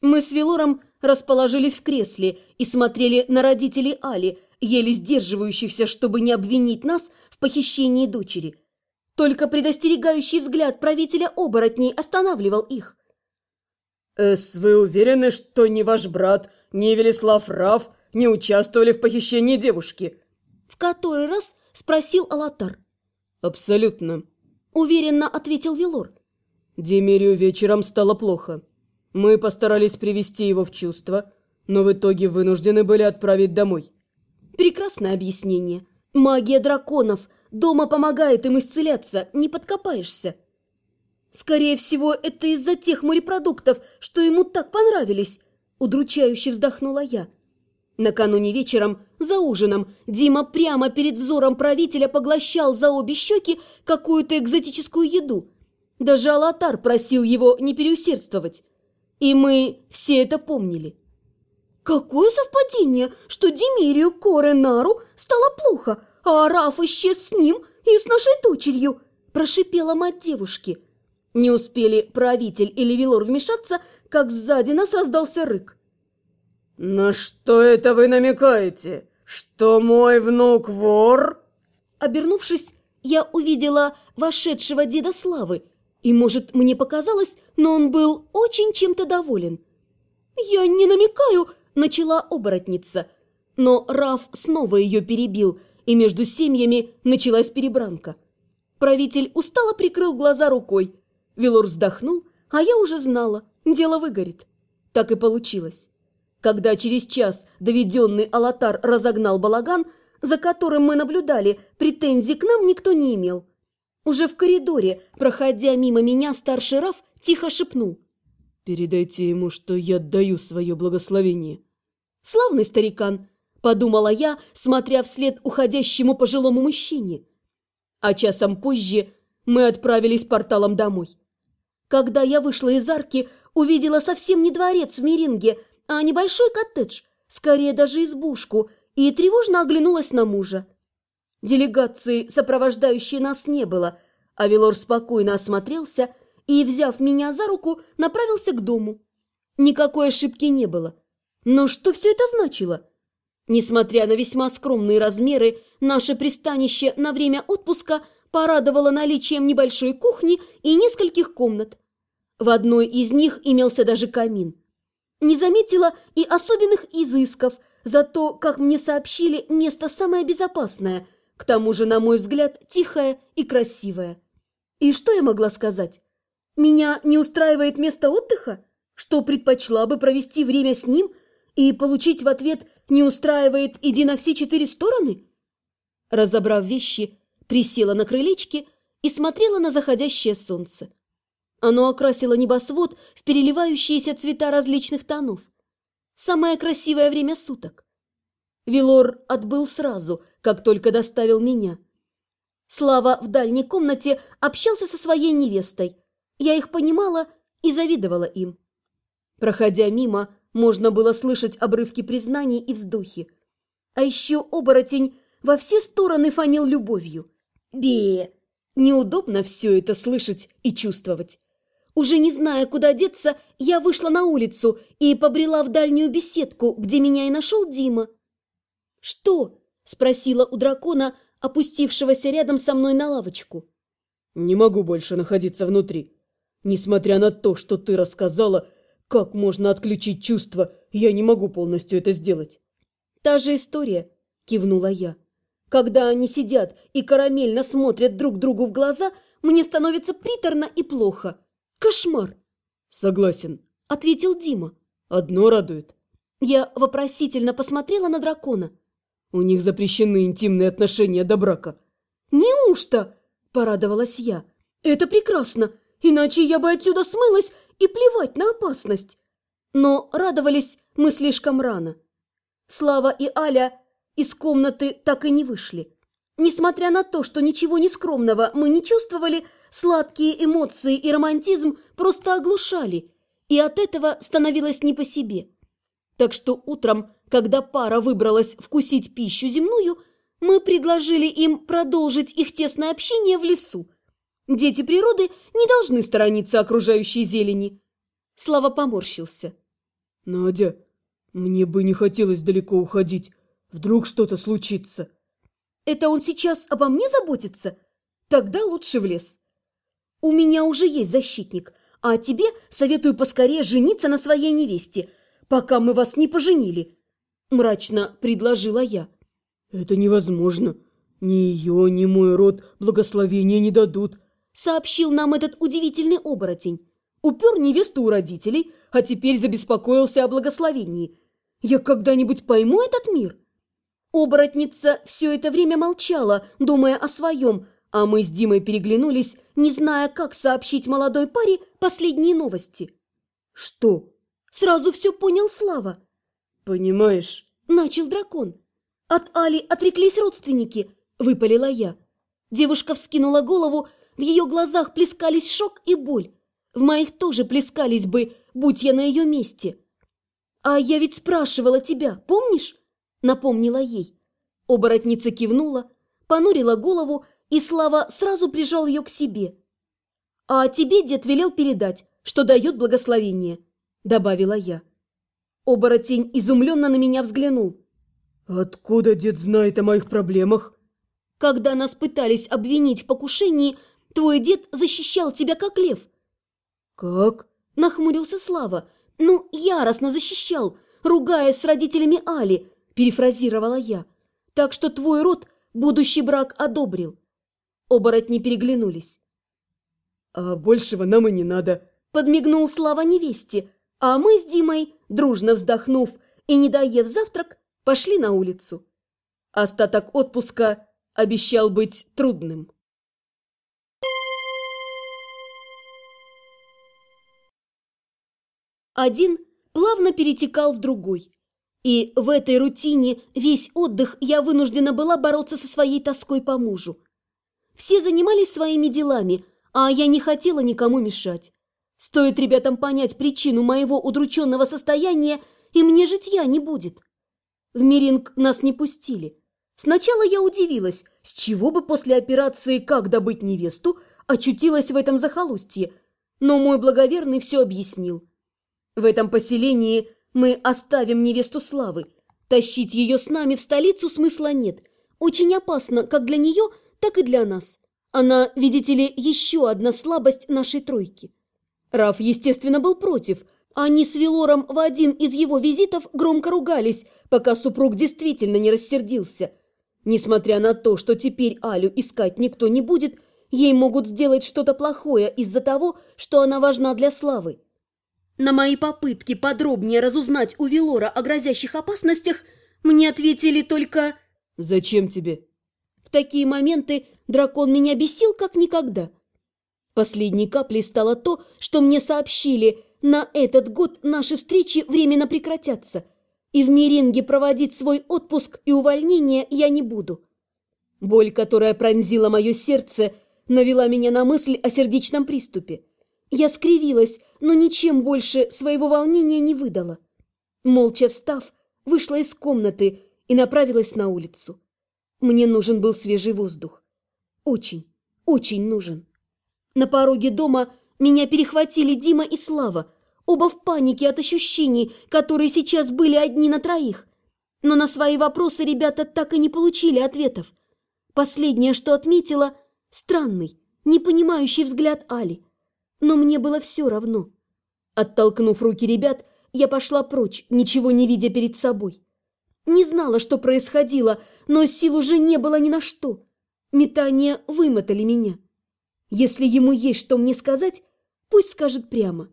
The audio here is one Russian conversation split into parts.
Мы с Велором расположились в кресле и смотрели на родителей Али, еле сдерживающихся, чтобы не обвинить нас в похищении дочери. Только предостерегающий взгляд правителя оборотней останавливал их. «Эс, вы уверены, что ни ваш брат, ни Велислав Раф не участвовали в похищении девушки?» В который раз спросил Алатар. «Абсолютно», – уверенно ответил Велор. Демирию вечером стало плохо. Мы постарались привести его в чувство, но в итоге вынуждены были отправить домой. Прекрасное объяснение. Магия драконов. Дома помогает им исцеляться, не подкопаешься. Скорее всего, это из-за тех морепродуктов, что ему так понравились. Удручающе вздохнула я. Накануне вечером, за ужином, Дима прямо перед взором правителя поглощал за обе щеки какую-то экзотическую еду. Даже Алатар просил его не переусердствовать. И мы все это помнили. Какое совпадение, что Демирию Коренару стало плохо, а Араф исчез с ним и с нашей дочерью, прошипела мать девушки. Не успели правитель или Вилор вмешаться, как сзади нас раздался рык. «На что это вы намекаете? Что мой внук вор?» Обернувшись, я увидела вошедшего деда Славы и, может, мне показалось, но он был очень чем-то доволен. «Я не намекаю», – начала оборотница. Но Раф снова ее перебил, и между семьями началась перебранка. Правитель устало прикрыл глаза рукой. Велор вздохнул, а я уже знала, дело выгорит. Так и получилось. Когда через час доведенный Алатар разогнал балаган, за которым мы наблюдали, претензий к нам никто не имел – уже в коридоре, проходя мимо меня, старший Раф тихо шепнул. «Передайте ему, что я отдаю свое благословение». «Славный старикан!» – подумала я, смотря вслед уходящему пожилому мужчине. А часом позже мы отправились порталом домой. Когда я вышла из арки, увидела совсем не дворец в Меринге, а небольшой коттедж, скорее даже избушку, и тревожно оглянулась на мужа. Делегации, сопровождающей нас, не было, а Велор спокойно осмотрелся и, взяв меня за руку, направился к дому. Никакой ошибки не было. Но что все это значило? Несмотря на весьма скромные размеры, наше пристанище на время отпуска порадовало наличием небольшой кухни и нескольких комнат. В одной из них имелся даже камин. Не заметила и особенных изысков, зато, как мне сообщили, место самое безопасное – к тому же, на мой взгляд, тихая и красивая. И что я могла сказать? Меня не устраивает место отдыха? Что предпочла бы провести время с ним и получить в ответ «не устраивает, иди на все четыре стороны»? Разобрав вещи, присела на крылечке и смотрела на заходящее солнце. Оно окрасило небосвод в переливающиеся цвета различных тонов. Самое красивое время суток. Вилор отбыл сразу, как только доставил меня. Слава в дальней комнате общался со своей невестой. Я их понимала и завидовала им. Проходя мимо, можно было слышать обрывки признаний и вздохи. А еще оборотень во все стороны фанил любовью. Бе! Неудобно все это слышать и чувствовать. Уже не зная, куда деться, я вышла на улицу и побрела в дальнюю беседку, где меня и нашел Дима. «Что?» – спросила у дракона, опустившегося рядом со мной на лавочку. «Не могу больше находиться внутри. Несмотря на то, что ты рассказала, как можно отключить чувства, я не могу полностью это сделать». «Та же история», – кивнула я. «Когда они сидят и карамельно смотрят друг другу в глаза, мне становится приторно и плохо. Кошмар!» «Согласен», – ответил Дима. «Одно радует». Я вопросительно посмотрела на дракона. У них запрещены интимные отношения до брака. Неужто? Порадовалась я. Это прекрасно, иначе я бы отсюда смылась и плевать на опасность. Но радовались мы слишком рано. Слава и Аля из комнаты так и не вышли. Несмотря на то, что ничего не скромного мы не чувствовали, сладкие эмоции и романтизм просто оглушали, и от этого становилось не по себе. Так что утром когда пара выбралась вкусить пищу земную, мы предложили им продолжить их тесное общение в лесу. Дети природы не должны сторониться окружающей зелени. Слава поморщился. Надя, мне бы не хотелось далеко уходить. Вдруг что-то случится. Это он сейчас обо мне заботится? Тогда лучше в лес. У меня уже есть защитник, а тебе советую поскорее жениться на своей невесте, пока мы вас не поженили. Мрачно предложила я. Это невозможно. Ни ее, ни мой род благословения не дадут. Сообщил нам этот удивительный оборотень. Упер невесту у родителей, а теперь забеспокоился о благословении. Я когда-нибудь пойму этот мир? Оборотница все это время молчала, думая о своем, а мы с Димой переглянулись, не зная, как сообщить молодой паре последние новости. «Что?» Сразу все понял Слава. «Понимаешь?» – начал дракон. «От Али отреклись родственники», – выпалила я. Девушка вскинула голову, в ее глазах плескались шок и боль. В моих тоже плескались бы, будь я на ее месте. «А я ведь спрашивала тебя, помнишь?» – напомнила ей. Оборотница кивнула, понурила голову, и Слава сразу прижал ее к себе. «А тебе дед велел передать, что дает благословение», – добавила я. Оборотень изумленно на меня взглянул. «Откуда дед знает о моих проблемах?» «Когда нас пытались обвинить в покушении, твой дед защищал тебя как лев». «Как?» – нахмурился Слава. «Ну, яростно защищал, ругаясь с родителями Али», – перефразировала я. «Так что твой род будущий брак одобрил». Оборотни переглянулись. «А большего нам и не надо», – подмигнул Слава невесте, а мы с Димой, дружно вздохнув и не доев завтрак, пошли на улицу. Остаток отпуска обещал быть трудным. Один плавно перетекал в другой. И в этой рутине весь отдых я вынуждена была бороться со своей тоской по мужу. Все занимались своими делами, а я не хотела никому мешать. Стоит ребятам понять причину моего удрученного состояния, и мне житья не будет. В Миринг нас не пустили. Сначала я удивилась, с чего бы после операции «Как добыть невесту» очутилась в этом захолустье, но мой благоверный все объяснил. В этом поселении мы оставим невесту Славы. Тащить ее с нами в столицу смысла нет. Очень опасно как для нее, так и для нас. Она, видите ли, еще одна слабость нашей тройки. Раф, естественно, был против. Они с Велором в один из его визитов громко ругались, пока супруг действительно не рассердился. Несмотря на то, что теперь Алю искать никто не будет, ей могут сделать что-то плохое из-за того, что она важна для Славы. На мои попытки подробнее разузнать у Велора о грозящих опасностях мне ответили только «Зачем тебе?» В такие моменты дракон меня бесил как никогда. Последней каплей стало то, что мне сообщили, на этот год наши встречи временно прекратятся, и в Миринге проводить свой отпуск и увольнение я не буду. Боль, которая пронзила мое сердце, навела меня на мысль о сердечном приступе. Я скривилась, но ничем больше своего волнения не выдала. Молча встав, вышла из комнаты и направилась на улицу. Мне нужен был свежий воздух. Очень, очень нужен. На пороге дома меня перехватили Дима и Слава, оба в панике от ощущений, которые сейчас были одни на троих. Но на свои вопросы ребята так и не получили ответов. Последнее, что отметила – странный, непонимающий взгляд Али – но мне было все равно. Оттолкнув руки ребят, я пошла прочь, ничего не видя перед собой. Не знала, что происходило, но сил уже не было ни на что. Метания вымотали меня. Если ему есть что мне сказать, пусть скажет прямо.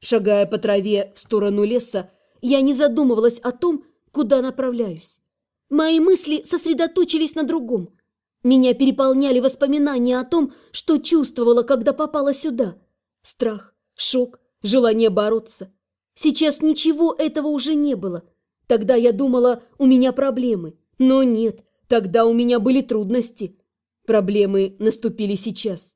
Шагая по траве в сторону леса, я не задумывалась о том, куда направляюсь. Мои мысли сосредоточились на другом. Меня переполняли воспоминания о том, что чувствовала, когда попала сюда. Страх, шок, желание бороться. Сейчас ничего этого уже не было. Тогда я думала, у меня проблемы. Но нет, тогда у меня были трудности. Проблемы наступили сейчас.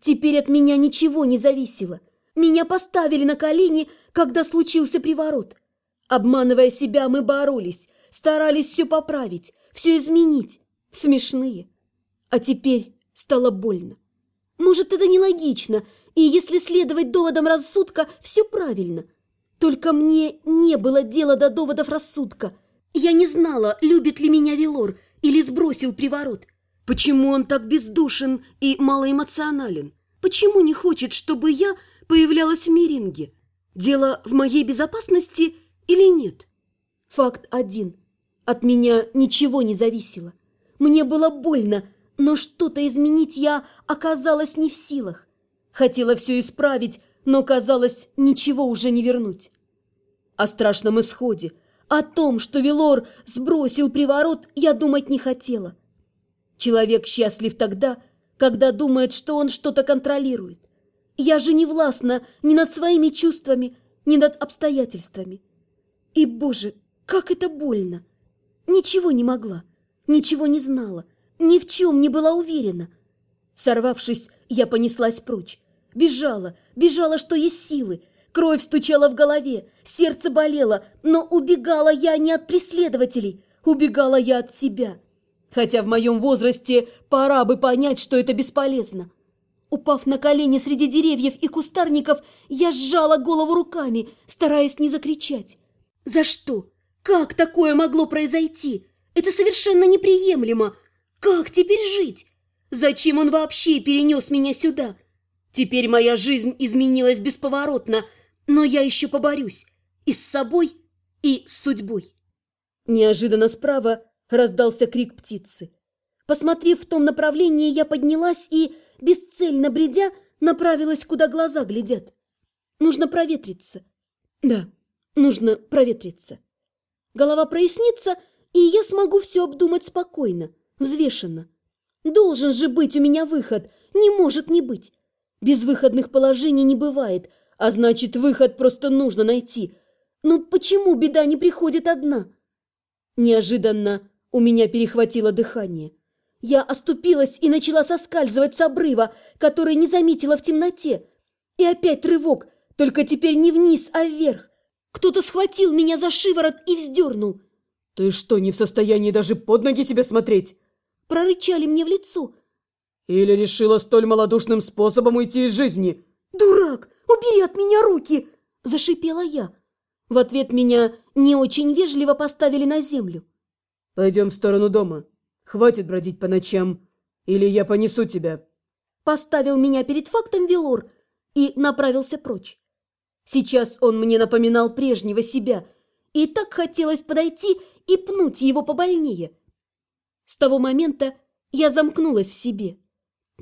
Теперь от меня ничего не зависело. Меня поставили на колени, когда случился приворот. Обманывая себя, мы боролись, старались все поправить, все изменить смешные. А теперь стало больно. Может, это нелогично, и если следовать доводам рассудка, все правильно. Только мне не было дела до доводов рассудка. Я не знала, любит ли меня Велор или сбросил приворот. Почему он так бездушен и малоэмоционален? Почему не хочет, чтобы я появлялась в Миринге? Дело в моей безопасности или нет? Факт один. От меня ничего не зависело. Мне было больно, но что-то изменить я оказалась не в силах. Хотела все исправить, но, казалось, ничего уже не вернуть. О страшном исходе, о том, что Велор сбросил приворот, я думать не хотела. Человек счастлив тогда, когда думает, что он что-то контролирует. Я же не властна ни над своими чувствами, ни над обстоятельствами. И, боже, как это больно! Ничего не могла, ничего не знала, ни в чем не была уверена. Сорвавшись, я понеслась прочь. Бежала, бежала, что есть силы. Кровь стучала в голове, сердце болело, но убегала я не от преследователей, убегала я от себя. Хотя в моем возрасте пора бы понять, что это бесполезно. Упав на колени среди деревьев и кустарников, я сжала голову руками, стараясь не закричать. «За что? Как такое могло произойти? Это совершенно неприемлемо. Как теперь жить? Зачем он вообще перенес меня сюда? Теперь моя жизнь изменилась бесповоротно, но я еще поборюсь и с собой, и с судьбой». Неожиданно справа раздался крик птицы. Посмотрев в том направлении, я поднялась и, бесцельно бредя, направилась, куда глаза глядят. Нужно проветриться. Да, нужно проветриться. Голова прояснится, и я смогу все обдумать спокойно, взвешенно. Должен же быть у меня выход, не может не быть. Безвыходных положений не бывает, а значит, выход просто нужно найти. Но почему беда не приходит одна? Неожиданно у меня перехватило дыхание. Я оступилась и начала соскальзывать с обрыва, который не заметила в темноте. И опять рывок, только теперь не вниз, а вверх. Кто-то схватил меня за шиворот и вздернул. «Ты что, не в состоянии даже под ноги себе смотреть?» Прорычали мне в лицо. «Или решила столь малодушным способом уйти из жизни?» «Дурак! Убери от меня руки!» Зашипела я. В ответ меня не очень вежливо поставили на землю. Пойдем в сторону дома. Хватит бродить по ночам, или я понесу тебя. Поставил меня перед фактом Велор и направился прочь. Сейчас он мне напоминал прежнего себя, и так хотелось подойти и пнуть его побольнее. С того момента я замкнулась в себе.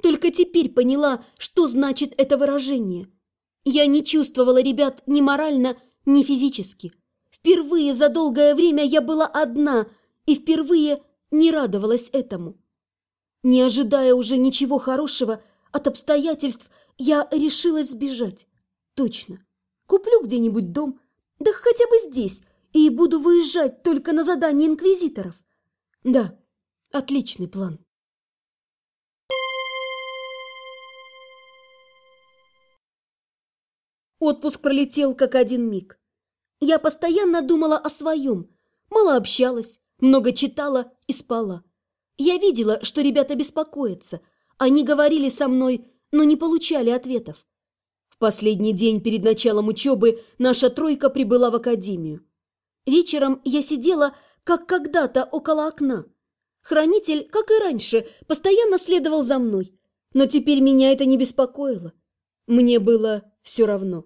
Только теперь поняла, что значит это выражение. Я не чувствовала ребят ни морально, ни физически. Впервые за долгое время я была одна – и впервые не радовалась этому. Не ожидая уже ничего хорошего от обстоятельств, я решилась сбежать. Точно. Куплю где-нибудь дом, да хотя бы здесь, и буду выезжать только на задание инквизиторов. Да, отличный план. Отпуск пролетел как один миг. Я постоянно думала о своем, мало общалась, много читала и спала. Я видела, что ребята беспокоятся. Они говорили со мной, но не получали ответов. В последний день перед началом учебы наша тройка прибыла в академию. Вечером я сидела, как когда-то, около окна. Хранитель, как и раньше, постоянно следовал за мной. Но теперь меня это не беспокоило. Мне было все равно.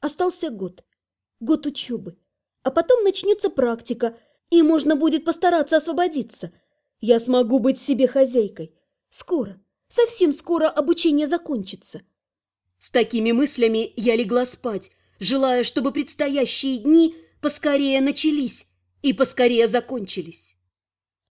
Остался год. Год учебы. А потом начнется практика – и можно будет постараться освободиться. Я смогу быть себе хозяйкой. Скоро, совсем скоро обучение закончится. С такими мыслями я легла спать, желая, чтобы предстоящие дни поскорее начались и поскорее закончились.